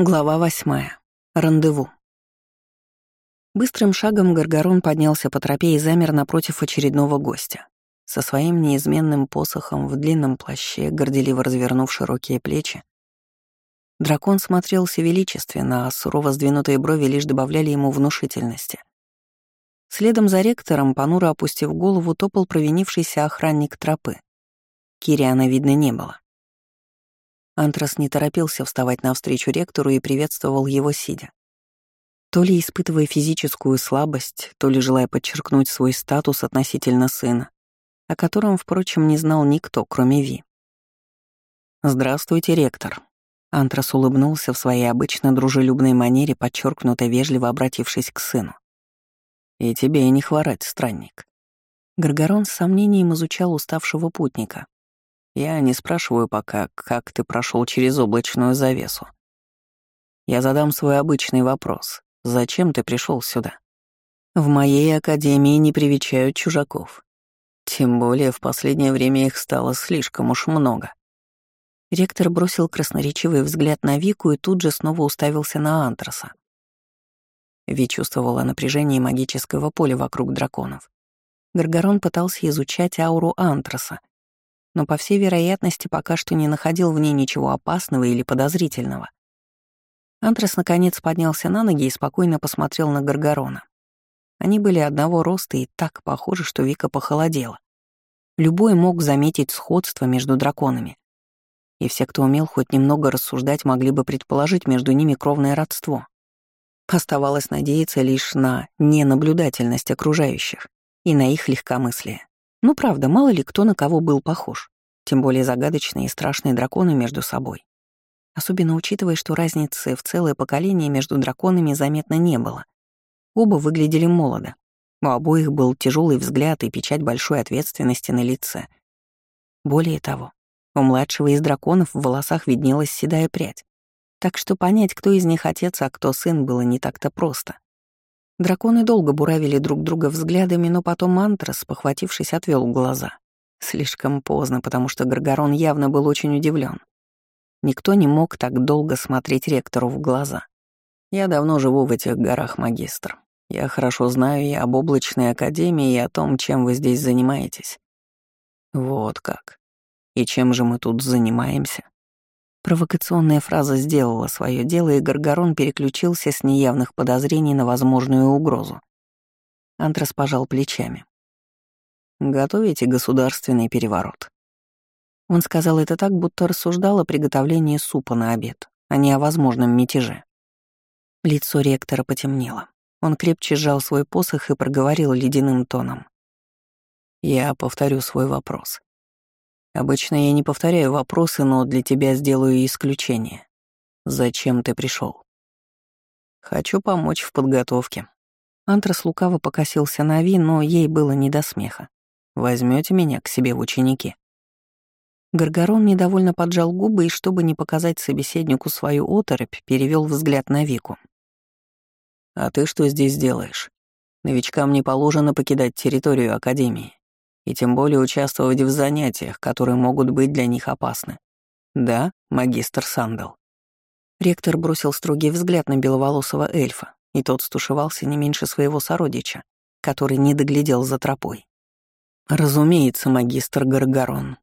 Глава восьмая. Рандеву. Быстрым шагом Гаргарон поднялся по тропе и замер напротив очередного гостя. Со своим неизменным посохом в длинном плаще, горделиво развернув широкие плечи, дракон смотрелся величественно, а сурово сдвинутые брови лишь добавляли ему внушительности. Следом за ректором, понуро опустив голову, топал провинившийся охранник тропы. Кириана видно не было. Антрас не торопился вставать навстречу ректору и приветствовал его сидя. То ли испытывая физическую слабость, то ли желая подчеркнуть свой статус относительно сына, о котором, впрочем, не знал никто, кроме Ви. «Здравствуйте, ректор», Антрас улыбнулся в своей обычно дружелюбной манере, подчеркнуто вежливо обратившись к сыну. «И тебе и не хворать, странник». Гаргорон с сомнением изучал уставшего путника, я не спрашиваю пока, как ты прошел через облачную завесу. Я задам свой обычный вопрос. Зачем ты пришел сюда? В моей академии не привечают чужаков. Тем более в последнее время их стало слишком уж много. Ректор бросил красноречивый взгляд на Вику и тут же снова уставился на Антраса. Ви чувствовала напряжение магического поля вокруг драконов. Гаргорон пытался изучать ауру Антраса, но, по всей вероятности, пока что не находил в ней ничего опасного или подозрительного. Антрас наконец поднялся на ноги и спокойно посмотрел на Гаргорона. Они были одного роста и так похожи, что Вика похолодела. Любой мог заметить сходство между драконами. И все, кто умел хоть немного рассуждать, могли бы предположить между ними кровное родство. Оставалось надеяться лишь на ненаблюдательность окружающих и на их легкомыслие. Ну правда, мало ли кто на кого был похож, тем более загадочные и страшные драконы между собой. Особенно учитывая, что разницы в целое поколение между драконами заметно не было. Оба выглядели молодо. У обоих был тяжелый взгляд и печать большой ответственности на лице. Более того, у младшего из драконов в волосах виднелась седая прядь. Так что понять, кто из них отец, а кто сын, было не так-то просто. Драконы долго буравили друг друга взглядами, но потом Антрас, похватившись, отвел глаза. Слишком поздно, потому что Гаргорон явно был очень удивлен. Никто не мог так долго смотреть ректору в глаза. «Я давно живу в этих горах, магистр. Я хорошо знаю и об облачной академии, и о том, чем вы здесь занимаетесь». «Вот как. И чем же мы тут занимаемся?» Провокационная фраза сделала свое дело, и Гаргорон переключился с неявных подозрений на возможную угрозу. Антрас пожал плечами. «Готовите государственный переворот». Он сказал это так, будто рассуждал о приготовлении супа на обед, а не о возможном мятеже. Лицо ректора потемнело. Он крепче сжал свой посох и проговорил ледяным тоном. «Я повторю свой вопрос. Обычно я не повторяю вопросы, но для тебя сделаю исключение. Зачем ты пришел? Хочу помочь в подготовке. Антрас лукаво покосился на Ви, но ей было не до смеха. Возьмете меня к себе в ученики? Гаргорон недовольно поджал губы и, чтобы не показать собеседнику свою оторопь, перевел взгляд на Вику. «А ты что здесь делаешь? Новичкам не положено покидать территорию Академии и тем более участвовать в занятиях, которые могут быть для них опасны. Да, магистр Сандал. Ректор бросил строгий взгляд на беловолосого эльфа, и тот стушевался не меньше своего сородича, который не доглядел за тропой. Разумеется, магистр Гаргарон.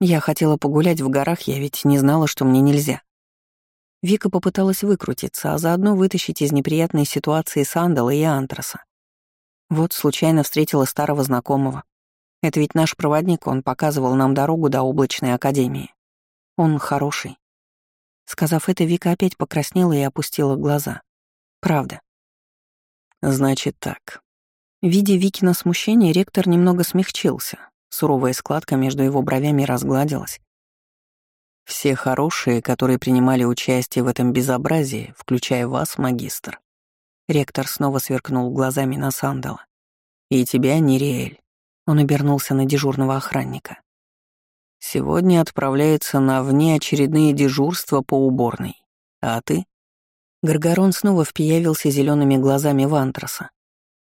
Я хотела погулять в горах, я ведь не знала, что мне нельзя. Вика попыталась выкрутиться, а заодно вытащить из неприятной ситуации Сандала и Антраса. Вот случайно встретила старого знакомого, это ведь наш проводник, он показывал нам дорогу до облачной академии. Он хороший. Сказав это, Вика опять покраснела и опустила глаза. Правда. Значит так. Видя Викина смущение, ректор немного смягчился. Суровая складка между его бровями разгладилась. Все хорошие, которые принимали участие в этом безобразии, включая вас, магистр. Ректор снова сверкнул глазами на Сандала. И тебя, Нериэль. Он обернулся на дежурного охранника. «Сегодня отправляется на внеочередные дежурства по уборной. А ты?» Гаргорон снова впиявился зелеными глазами в Антраса.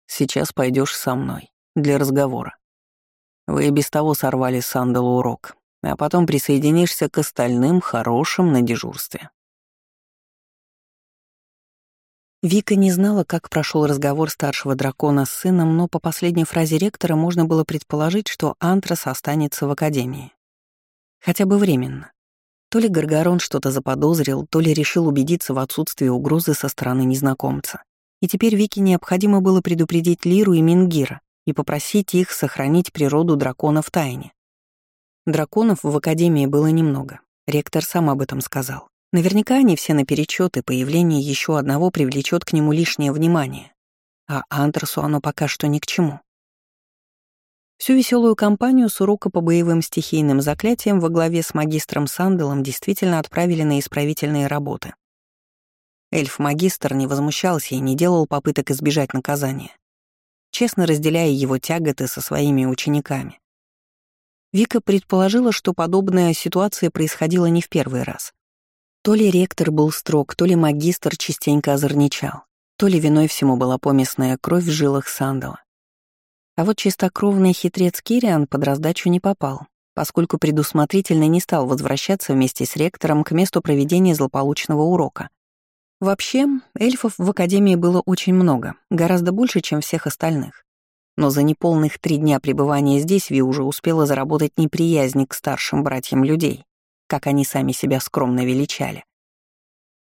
«Сейчас пойдешь со мной. Для разговора. Вы и без того сорвали Сандалу урок, а потом присоединишься к остальным хорошим на дежурстве». Вика не знала, как прошел разговор старшего дракона с сыном, но по последней фразе ректора можно было предположить, что Антрас останется в академии. Хотя бы временно. То ли Гаргарон что-то заподозрил, то ли решил убедиться в отсутствии угрозы со стороны незнакомца. И теперь Вике необходимо было предупредить Лиру и Мингира и попросить их сохранить природу дракона в тайне. Драконов в Академии было немного. Ректор сам об этом сказал. Наверняка они все наперечет, и появление еще одного привлечет к нему лишнее внимание. А Андерсу оно пока что ни к чему. Всю веселую компанию с урока по боевым стихийным заклятиям во главе с магистром Санделом действительно отправили на исправительные работы. Эльф-магистр не возмущался и не делал попыток избежать наказания, честно разделяя его тяготы со своими учениками. Вика предположила, что подобная ситуация происходила не в первый раз. То ли ректор был строг, то ли магистр частенько озорничал, то ли виной всему была поместная кровь в жилах Сандала. А вот чистокровный хитрец Кириан под раздачу не попал, поскольку предусмотрительно не стал возвращаться вместе с ректором к месту проведения злополучного урока. Вообще, эльфов в Академии было очень много, гораздо больше, чем всех остальных. Но за неполных три дня пребывания здесь Ви уже успела заработать неприязнь к старшим братьям людей как они сами себя скромно величали.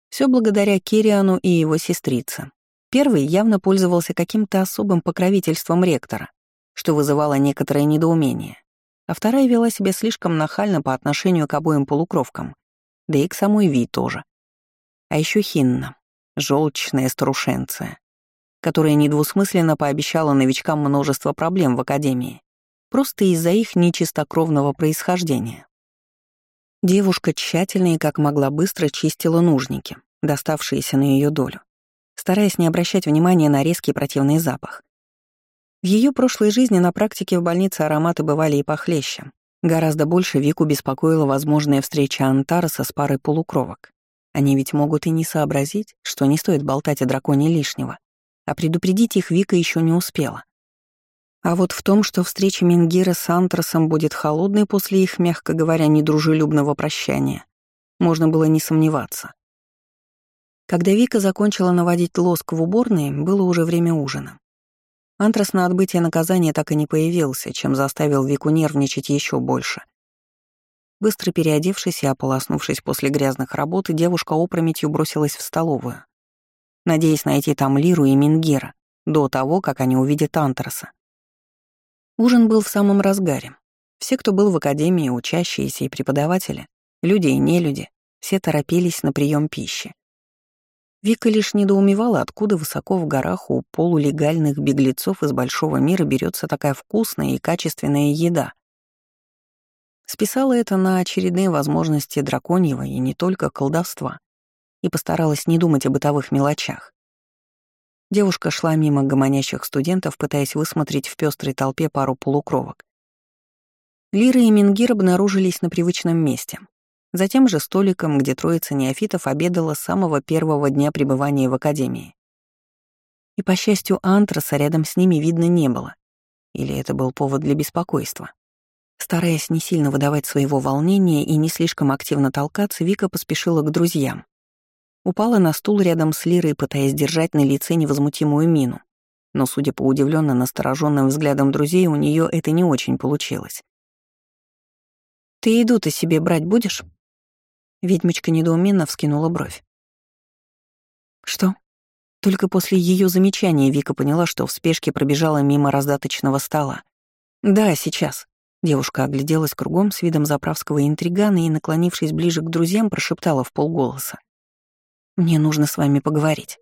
Все благодаря Кириану и его сестрице. Первый явно пользовался каким-то особым покровительством ректора, что вызывало некоторое недоумение, а вторая вела себя слишком нахально по отношению к обоим полукровкам, да и к самой Ви тоже. А еще Хинна, желчная старушенция, которая недвусмысленно пообещала новичкам множество проблем в Академии, просто из-за их нечистокровного происхождения. Девушка тщательно и как могла быстро чистила нужники, доставшиеся на ее долю, стараясь не обращать внимания на резкий противный запах. В ее прошлой жизни на практике в больнице ароматы бывали и похлеще. Гораздо больше Вику беспокоила возможная встреча Антараса с парой полукровок. Они ведь могут и не сообразить, что не стоит болтать о драконе лишнего, а предупредить их Вика еще не успела. А вот в том, что встреча Мингира с Антрасом будет холодной после их, мягко говоря, недружелюбного прощания, можно было не сомневаться. Когда Вика закончила наводить лоск в уборной, было уже время ужина. Антрас на отбытие наказания так и не появился, чем заставил Вику нервничать еще больше. Быстро переодевшись и ополоснувшись после грязных работ, девушка опрометью бросилась в столовую, надеясь найти там Лиру и Мингира до того, как они увидят Антраса. Ужин был в самом разгаре. Все, кто был в академии, учащиеся и преподаватели, люди и нелюди, все торопились на прием пищи. Вика лишь недоумевала, откуда высоко в горах у полулегальных беглецов из большого мира берется такая вкусная и качественная еда. Списала это на очередные возможности драконьего и не только колдовства и постаралась не думать о бытовых мелочах. Девушка шла мимо гомонящих студентов, пытаясь высмотреть в пестрой толпе пару полукровок. Лира и Мингир обнаружились на привычном месте. Затем же столиком, где троица неофитов обедала с самого первого дня пребывания в академии. И, по счастью, антраса рядом с ними видно не было. Или это был повод для беспокойства. Стараясь не сильно выдавать своего волнения и не слишком активно толкаться, Вика поспешила к друзьям. Упала на стул рядом с Лирой, пытаясь держать на лице невозмутимую мину. Но, судя по удивленно настороженным взглядам друзей, у нее это не очень получилось. «Ты еду-то себе брать будешь?» Ведьмочка недоуменно вскинула бровь. «Что?» Только после ее замечания Вика поняла, что в спешке пробежала мимо раздаточного стола. «Да, сейчас». Девушка огляделась кругом с видом заправского интригана и, наклонившись ближе к друзьям, прошептала в полголоса. Мне нужно с вами поговорить».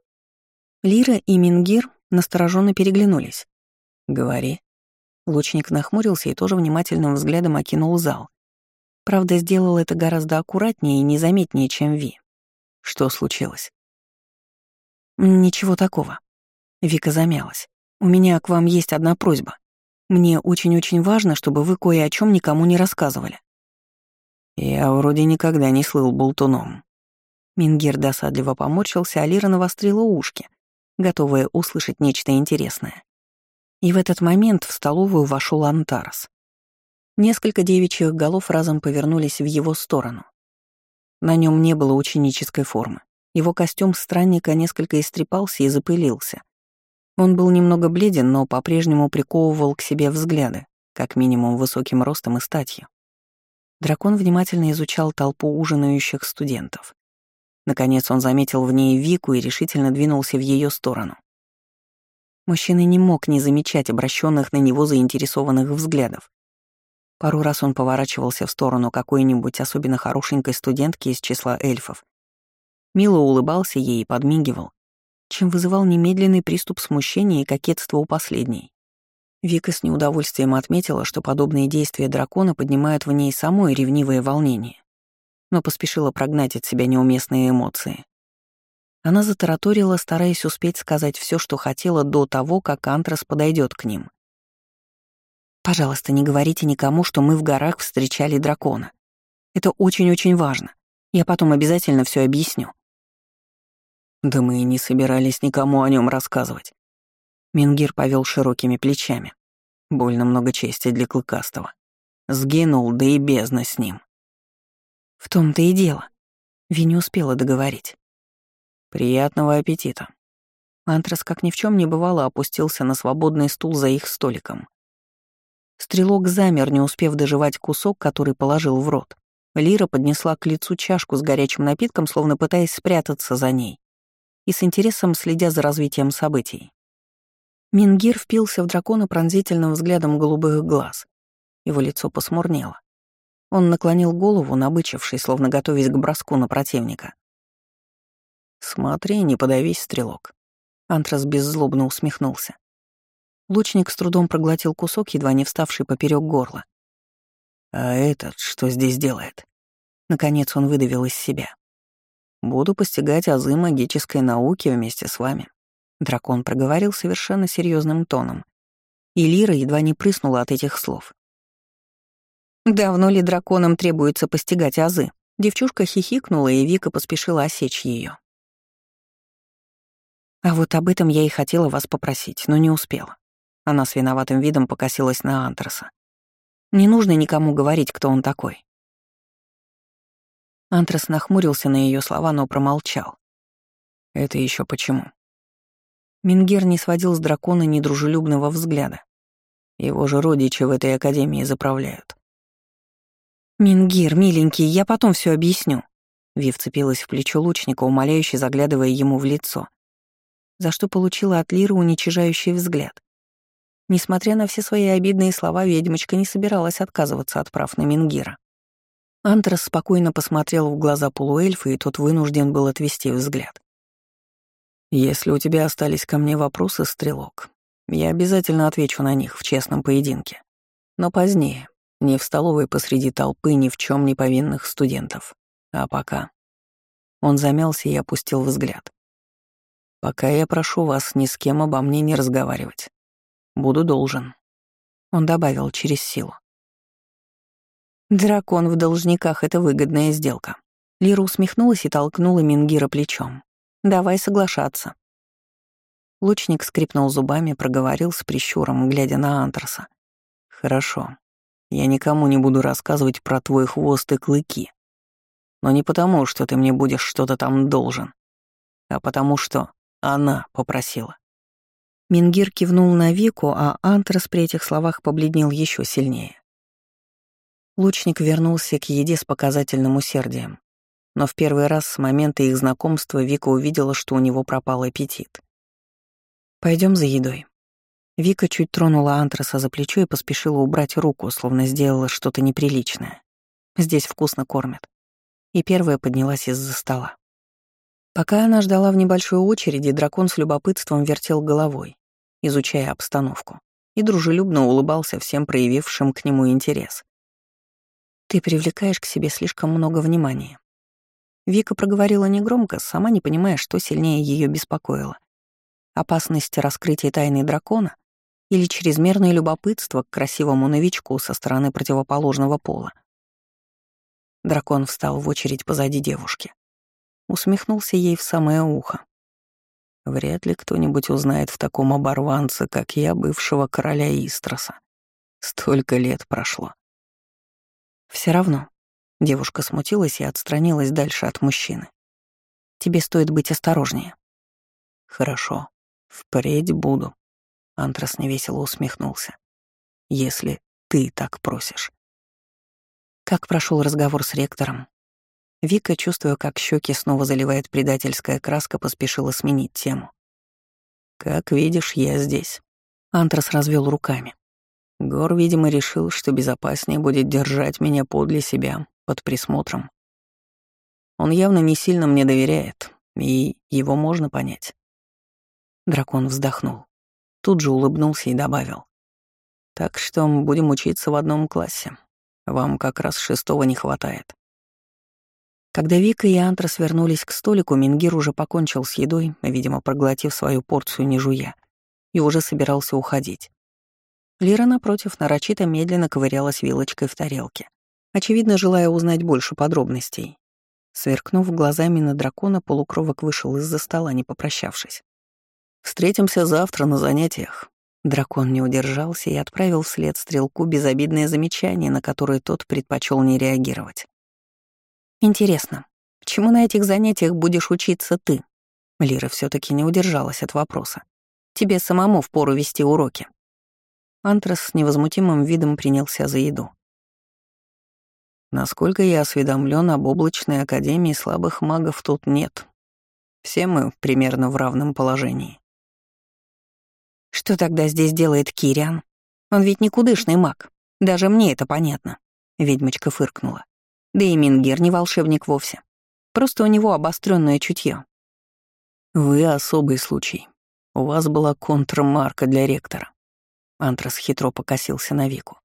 Лира и Мингир настороженно переглянулись. «Говори». Лучник нахмурился и тоже внимательным взглядом окинул зал. Правда, сделал это гораздо аккуратнее и незаметнее, чем Ви. Что случилось? «Ничего такого». Вика замялась. «У меня к вам есть одна просьба. Мне очень-очень важно, чтобы вы кое о чем никому не рассказывали». «Я вроде никогда не слыл болтуном», Мингир досадливо поморщился, а Лира навострила ушки, готовая услышать нечто интересное. И в этот момент в столовую вошел Антарас. Несколько девичьих голов разом повернулись в его сторону. На нем не было ученической формы, Его костюм странника несколько истрепался и запылился. Он был немного бледен, но по-прежнему приковывал к себе взгляды, как минимум высоким ростом и статью. Дракон внимательно изучал толпу ужинающих студентов. Наконец он заметил в ней Вику и решительно двинулся в ее сторону. Мужчина не мог не замечать обращенных на него заинтересованных взглядов. Пару раз он поворачивался в сторону какой-нибудь особенно хорошенькой студентки из числа эльфов. Мило улыбался ей и подмигивал, чем вызывал немедленный приступ смущения и кокетства у последней. Вика с неудовольствием отметила, что подобные действия дракона поднимают в ней самой ревнивое волнение, но поспешила прогнать от себя неуместные эмоции. Она затараторила, стараясь успеть сказать все, что хотела до того, как Антрас подойдет к ним. Пожалуйста, не говорите никому, что мы в горах встречали дракона. Это очень-очень важно. Я потом обязательно все объясню. Да мы и не собирались никому о нем рассказывать. Мингир повел широкими плечами. Больно много чести для Клыкастого. Сгинул, да и бездна с ним. В том-то и дело. Ви не успела договорить. Приятного аппетита. Антрас, как ни в чем не бывало, опустился на свободный стул за их столиком. Стрелок замер, не успев доживать кусок, который положил в рот. Лира поднесла к лицу чашку с горячим напитком, словно пытаясь спрятаться за ней, и с интересом следя за развитием событий. Мингир впился в дракона пронзительным взглядом голубых глаз. Его лицо посмурнело. Он наклонил голову, набычившись, словно готовясь к броску на противника. «Смотри, не подавись, стрелок». Антрас беззлобно усмехнулся. Лучник с трудом проглотил кусок, едва не вставший поперек горла. «А этот что здесь делает?» Наконец он выдавил из себя. «Буду постигать азы магической науки вместе с вами», — дракон проговорил совершенно серьезным тоном. И Лира едва не прыснула от этих слов. «Давно ли драконам требуется постигать азы?» Девчушка хихикнула, и Вика поспешила осечь ее. «А вот об этом я и хотела вас попросить, но не успела. Она с виноватым видом покосилась на Антраса. «Не нужно никому говорить, кто он такой». Антрас нахмурился на ее слова, но промолчал. «Это еще почему?» Мингер не сводил с дракона недружелюбного взгляда. Его же родичи в этой академии заправляют. «Мингир, миленький, я потом все объясню». Вив цепилась в плечо лучника, умоляюще заглядывая ему в лицо, за что получила от Лиры уничижающий взгляд. Несмотря на все свои обидные слова, ведьмочка не собиралась отказываться от прав на Мингира. Антрас спокойно посмотрел в глаза полуэльфа, и тот вынужден был отвести взгляд. «Если у тебя остались ко мне вопросы, Стрелок, я обязательно отвечу на них в честном поединке. Но позднее, не в столовой посреди толпы ни в чем не повинных студентов. А пока...» Он замялся и опустил взгляд. «Пока я прошу вас ни с кем обо мне не разговаривать. Буду должен. Он добавил через силу. Дракон в должниках — это выгодная сделка. Лира усмехнулась и толкнула Мингира плечом. «Давай соглашаться». Лучник скрипнул зубами, проговорил с прищуром, глядя на Антраса. «Хорошо. Я никому не буду рассказывать про твой хвост и клыки. Но не потому, что ты мне будешь что-то там должен, а потому что она попросила. Мингир кивнул на Вику, а Антрас при этих словах побледнел еще сильнее. Лучник вернулся к еде с показательным усердием. Но в первый раз с момента их знакомства Вика увидела, что у него пропал аппетит. Пойдем за едой. Вика чуть тронула Антраса за плечо и поспешила убрать руку, словно сделала что-то неприличное. Здесь вкусно кормят. И первая поднялась из-за стола. Пока она ждала в небольшой очереди, дракон с любопытством вертел головой, изучая обстановку, и дружелюбно улыбался всем проявившим к нему интерес. «Ты привлекаешь к себе слишком много внимания». Вика проговорила негромко, сама не понимая, что сильнее ее беспокоило. Опасность раскрытия тайны дракона или чрезмерное любопытство к красивому новичку со стороны противоположного пола. Дракон встал в очередь позади девушки. Усмехнулся ей в самое ухо. Вряд ли кто-нибудь узнает в таком оборванце, как я, бывшего короля Истроса. Столько лет прошло. Все равно. Девушка смутилась и отстранилась дальше от мужчины. Тебе стоит быть осторожнее». «Хорошо. Впредь буду», — Антрас невесело усмехнулся. «Если ты так просишь». Как прошел разговор с ректором? Вика, чувствуя, как щеки снова заливает предательская краска, поспешила сменить тему. «Как видишь, я здесь». Антрас развел руками. Гор, видимо, решил, что безопаснее будет держать меня подле себя, под присмотром. Он явно не сильно мне доверяет, и его можно понять. Дракон вздохнул. Тут же улыбнулся и добавил. Так что будем учиться в одном классе. Вам как раз шестого не хватает. Когда Вика и Антрас вернулись к столику, Мингир уже покончил с едой, видимо, проглотив свою порцию не жуя, и уже собирался уходить. Лира, напротив, нарочито медленно ковырялась вилочкой в тарелке, очевидно, желая узнать больше подробностей. Сверкнув глазами на дракона, полукровок вышел из-за стола, не попрощавшись. «Встретимся завтра на занятиях». Дракон не удержался и отправил вслед стрелку безобидное замечание, на которое тот предпочел не реагировать. «Интересно, чему на этих занятиях будешь учиться ты?» Лира все таки не удержалась от вопроса. «Тебе самому впору вести уроки». Антрас с невозмутимым видом принялся за еду. Насколько я осведомлен об облачной академии слабых магов тут нет. Все мы примерно в равном положении. Что тогда здесь делает Кириан? Он ведь никудышный маг. Даже мне это понятно. Ведьмочка фыркнула. Да и Мингер не волшебник вовсе. Просто у него обостренное чутье. Вы особый случай. У вас была контрмарка для ректора. Антрас хитро покосился на Вику.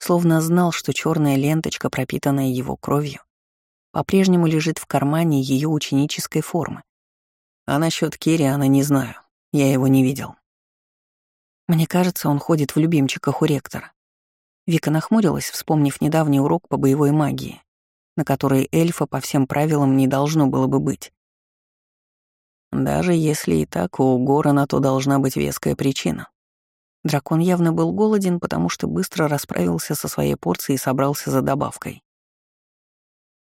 Словно знал, что черная ленточка, пропитанная его кровью, по-прежнему лежит в кармане ее ученической формы. А насчет Кириана не знаю. Я его не видел. Мне кажется, он ходит в любимчиках у ректора. Вика нахмурилась, вспомнив недавний урок по боевой магии, на который эльфа по всем правилам не должно было бы быть. Даже если и так, у Гора на то должна быть веская причина. Дракон явно был голоден, потому что быстро расправился со своей порцией и собрался за добавкой.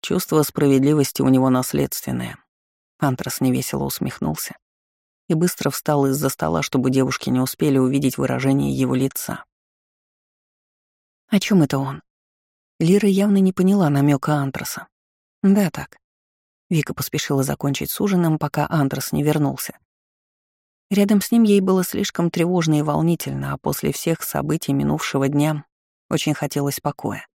Чувство справедливости у него наследственное. Антрас невесело усмехнулся и быстро встал из-за стола, чтобы девушки не успели увидеть выражение его лица. О чем это он? Лира явно не поняла намека Антраса. Да, так. Вика поспешила закончить с ужином, пока Антрас не вернулся. Рядом с ним ей было слишком тревожно и волнительно, а после всех событий минувшего дня очень хотелось покоя.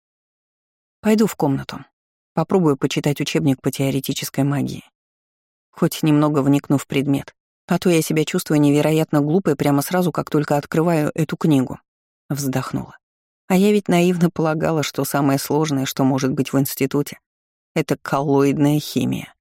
Пойду в комнату. Попробую почитать учебник по теоретической магии. Хоть немного вникну в предмет. А то я себя чувствую невероятно глупой прямо сразу, как только открываю эту книгу. Вздохнула. А я ведь наивно полагала, что самое сложное, что может быть в институте, это коллоидная химия.